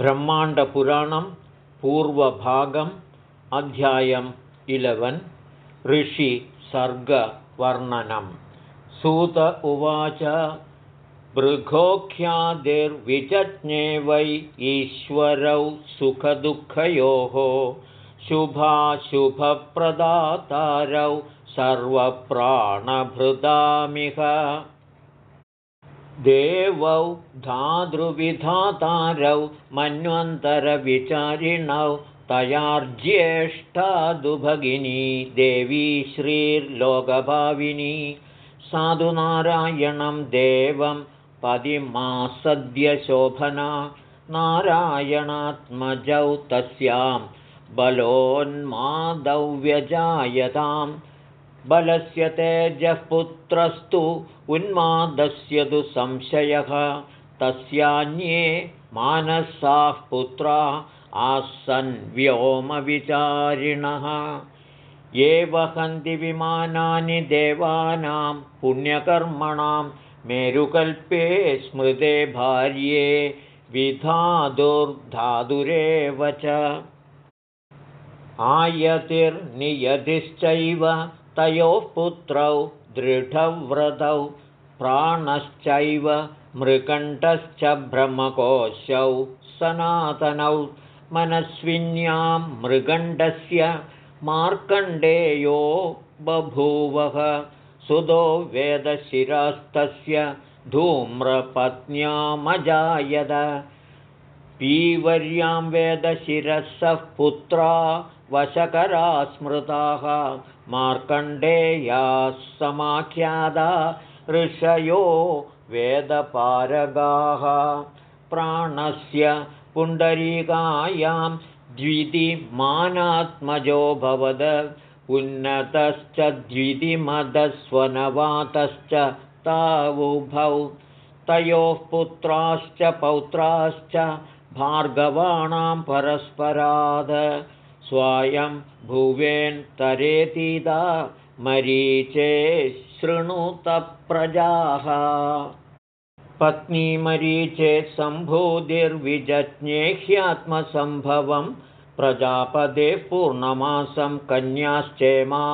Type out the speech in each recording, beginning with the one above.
ब्रह्माण्डपुराणं पूर्वभागम् अध्यायम् इलवन् ऋषिसर्गवर्णनं सूत उवाच भृगोख्यादिर्विजज्ञे वै ईश्वरौ सुखदुःखयोः शुभाशुभप्रदातारौ सर्वप्राणभृदामिह देवौ धातृविधातारौ मन्वन्तरविचारिणौ तयार्ज्येष्ठादुभगिनी देवी श्रीर्लोकभाविनी साधुनारायणं देवं पदिमासद्यशोभना नारायणात्मजौ तस्यां बलोन्मादौ व्यजायतां बलस्य तेजः पुत्रस्तु उन्मादस्य तु संशयः। तस्यान्ये मानसाः पुत्रा आसन् व्योमविचारिणः। ये वहन्ति विमानानि देवानां पुण्यकर्मणां मेरुकल्पे स्मृते भार्ये विधातुर्धातुरेव च। आयतिर्नियतिश्चैव तयोः पुत्रौ दृढव्रतौ प्राणश्चैव मृकण्ठश्च ब्रह्मकोशौ सनातनौ मनस्विन्यां मृगण्डस्य मार्कण्डेयो बभूवः सुदो वेदशिरस्तस्य धूम्रपत्न्यामजायद पीवर्यां वेदशिरसः पुत्रा वशकरा स्मृताः मार्कण्डेयाः समाख्यादा ऋषयो वेदपारगाः। प्राणस्य पुण्डरीकायां द्वितिमानात्मजोऽभवद उन्नतश्च द्वितिमदस्वनवातश्च तावुभौ। तयोः पुत्राश्च पौत्राश्च भार्गवाणां परस्पराद स्वायं भुवेन्तरेतिदा मरीचे शृणुतप्रजाः पत्नीमरीचे सम्भूतिर्विजज्ञेह्यात्मसम्भवं प्रजापदे पूर्णमासं कन्याश्चेमा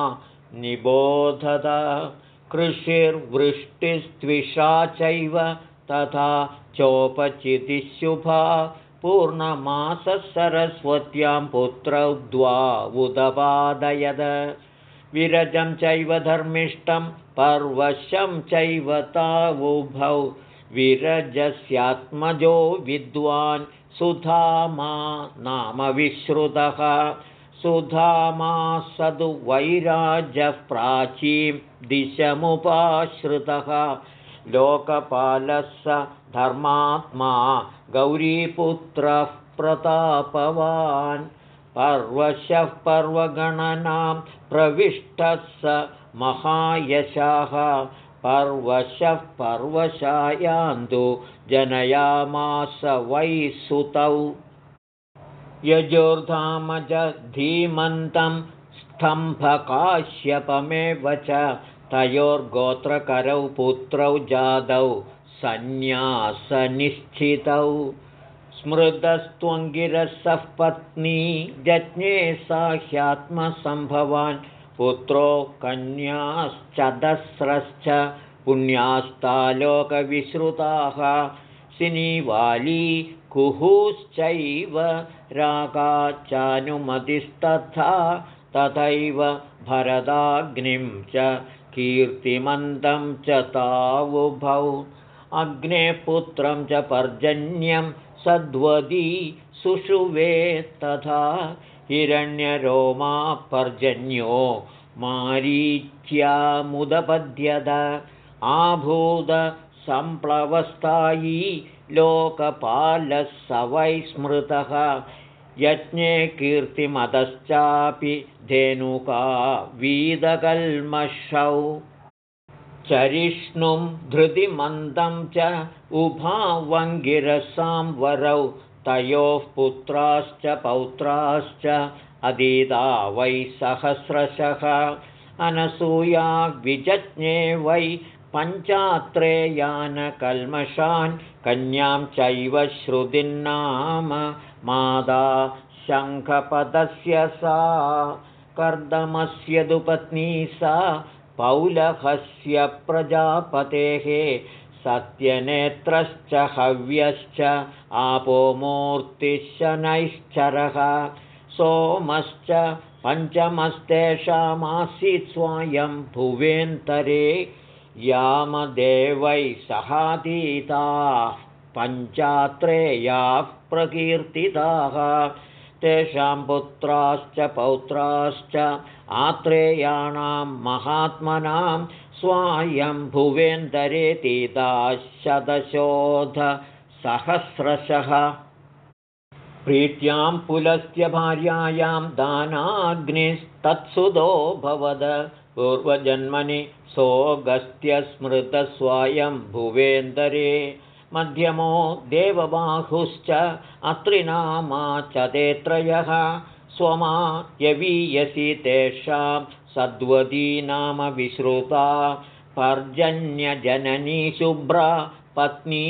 निबोधत। कृषिर्वृष्टिस्त्विषा चैव तथा चोपचितिशुभा पूर्णमाससरस्वत्यां पुत्रौ द्वा उदपादयद विरजं चैव धर्मिष्ठं पर्वशं चैव तावुभौ। विरजस्यात्मजो विद्वान् सुधामा नाम विश्रुतः। सुधामा सदु वैराजः प्राचीं दिशमुपाश्रितः लोकपालः स धर्मात्मा गौरीपुत्रः प्रतापवान्। पर्वशः पर्वगणनां प्रविष्टः स महायशाः। पर्वशः पर्वशायान्तु जनयामास वै सुतौ यजोर्धामज धीमन्तं स्तम्भकाश्यपमेव च तयोर्गोत्रकरौ पुत्रौ जादौ सन्न्यासनिश्चितौ। स्मृतस्त्वङ्गिरसः पत्नी जज्ञे साह्यात्मसम्भवान्। पुत्रो कन्याश्चदस्रश्च पुण्यास्तालोकविश्रुताः सिनीवाली कुहुश्चैव रागा चानुमतिस्तथा तथैव भरदाग्निं च कीर्तिमन्तं च तावुभौ अग्नेपुत्रं च पर्जन्यं सद्वदी सुषुवे तथा हिरण्यरोमा पर्जन्यो मारीच्यामुदपद्यत आभूतसम्प्लवस्थायी लोकपालः स वै स्मृतः यज्ञे कीर्तिमतश्चापि धेनुका वीदकल्मषौ चरिष्णुं धृतिमन्दं च उभावङ्गिरसां वरौ तयोः पुत्राश्च पौत्राश्च अधीता वै सहस्रशः। अनसूया विजज्ञे वै पञ्चात्रेयानकल्मषान् कन्यां चैव श्रुतिन्नाम मादा शङ्खपदस्य सा कर्दमस्य दुपत्नी सा पौलहस्य प्रजापतेः। सत्यनेत्रश्च हव्यश्च आपोमूर्तिशनैश्चरः सोमश्च पञ्चमस्तेषामासीत् स्वायं भुवेन्तरे यामदेवै सहातीताः पञ्चात्रेयाः प्रकीर्तिताः। तेषां पुत्राश्च पौत्राश्च आत्रेयाणां महात्मनां शतशोधसहस्रशः प्रीत्यां पुलस्य भार्यायां दानाग्निस्तत्सुदो भवद पूर्वजन्मनि सोऽगस्त्यस्मृतस्वायं भुवेन्दरे मध्यमो देवबाहुश्च अत्रिनामा च ते त्रयः स्वमा यवीयसि तेषां सद्वती नाम विश्रुता पर्जन्यजननी शुभ्रा पत्नी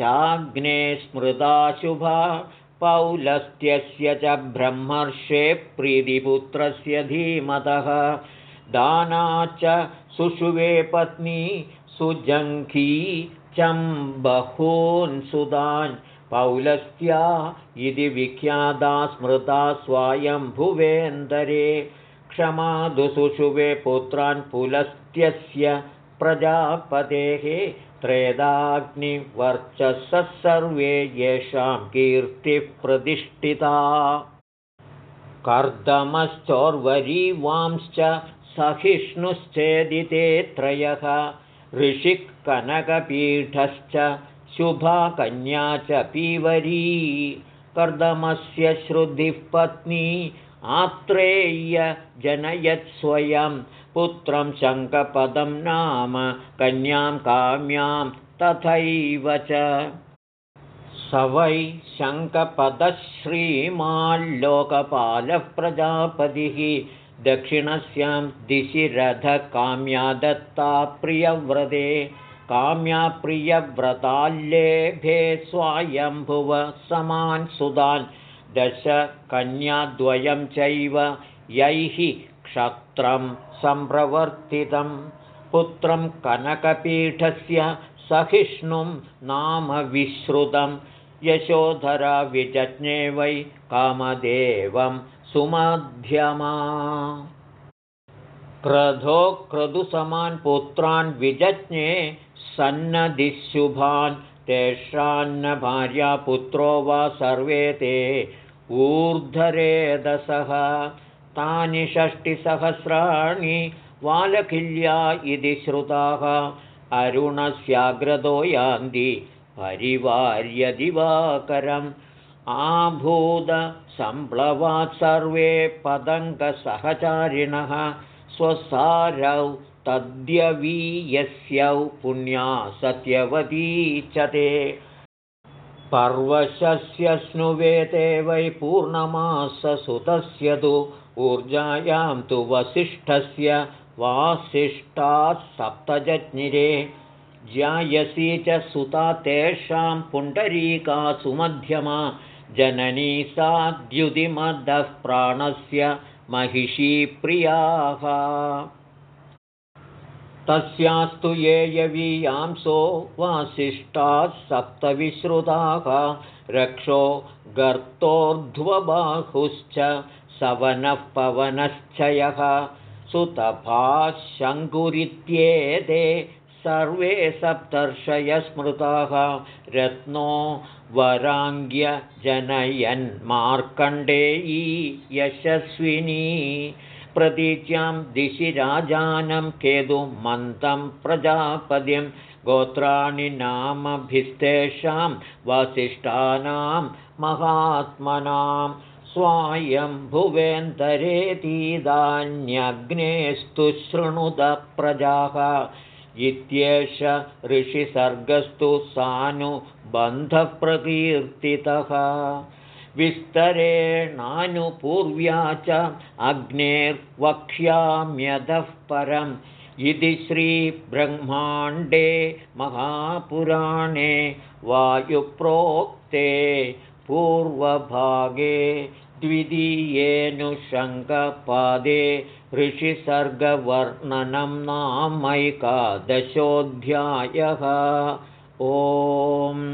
चाग्ने स्मृता शुभा पौलस्त्यस्य च ब्रह्मर्षे प्रीतिपुत्रस्य धीमतः दाना च सुषुवे पत्नी सुजङ्घी बहून् सुदान्। पौलस्त्या इति विख्याता स्मृता स्वायम्भुवेन्दरे। क्षमादुसुषुवे पुत्रान् पुलस्त्यस्य प्रजापतेः त्रेदाग्निवर्चसः सर्वे येषां कीर्तिः प्रतिष्ठिता। कर्दमश्चोर्वरीवांश्च सहिष्णुश्चेदिते त्रयः। ऋषिः कनकपीठश्च शुभा कन्या च पीवरी। कर्दमस्य श्रुतिः पत्नी आत्रेय्य जनयत्स्वयं पुत्रं शङ्कपदं नाम कन्यां काम्यां तथैव च। स वै शङ्कपदः श्रीमाल्लोकपालः प्रजापतिः दक्षिणस्यां दिशि रथकाम्या दत्ता प्रियव्रते। काम्या प्रियव्रताल्लेभे स्वायम्भुव समान् सुधान् दश कन्याद्वयं चैव यैः क्षत्रं सम्प्रवर्तितं। पुत्रं कनकपीठस्य सहिष्णुं नाम विश्रुतं। यशोधरा विजज्ञे वै कामदेवं सुमध्यमा। क्रधो क्रदुसमान् पुत्रान् विजज्ञे सन्नदिशुभान् तेषान्न भार्यापुत्रो वा सर्वे ते ऊर्ध्वरेदसः। तानि षष्टिसहस्राणि वालकिल्या इति श्रुताः। अरुणस्याग्रतो यान्ति परिवार्यदिवाकरम् आभूतसम्प्लवात् सर्वे पतङ्गसहचारिणः स्वसारौ तद्यवीयस्यौ पुण्या सत्यवती च ते। पर्वशस्य स्नुवेते वै पूर्णमाससुतस्य तु ऊर्जायां तु वसिष्ठस्य वासिष्ठाः सप्तजज्ञिरे। ज्यायसी च सुता तेषां पुण्डरीका सुमध्यमा जननी सा द्युतिमदः प्राणस्य महिषी प्रियाः। तस्यास्तु ये यवीयांसो वासिष्ठाः सप्तविश्रुताः रक्षो गर्तोर्ध्वबाहुश्च सवनः पवनश्चयः सुतभाः सर्वे सप्तर्षयस्मृताः रत्नो वराङ्ग्यजनयन्मार्कण्डेयी यशस्विनी प्रतीच्यां दिशि राजानं केतुमन्तं प्रजापतिं गोत्राणि नामभिस्तेषां वसिष्ठानां महात्मनां स्वायं भुवेन्तरेतीदान्यग्नेस्तु शृणुतप्रजाः इत्येष ऋषिसर्गस्तु सानुबन्धप्रकीर्तितः। विस्तरेणानुपूर्व्या च अग्नेर्वक्ष्याम्यधः परं इति श्रीब्रह्माण्डे महापुराणे वायुप्रोक्ते पूर्वभागे द्वितीयेऽनुषङ्गपादे ऋषिसर्गवर्णनं नामैकादशोऽध्यायः ओम्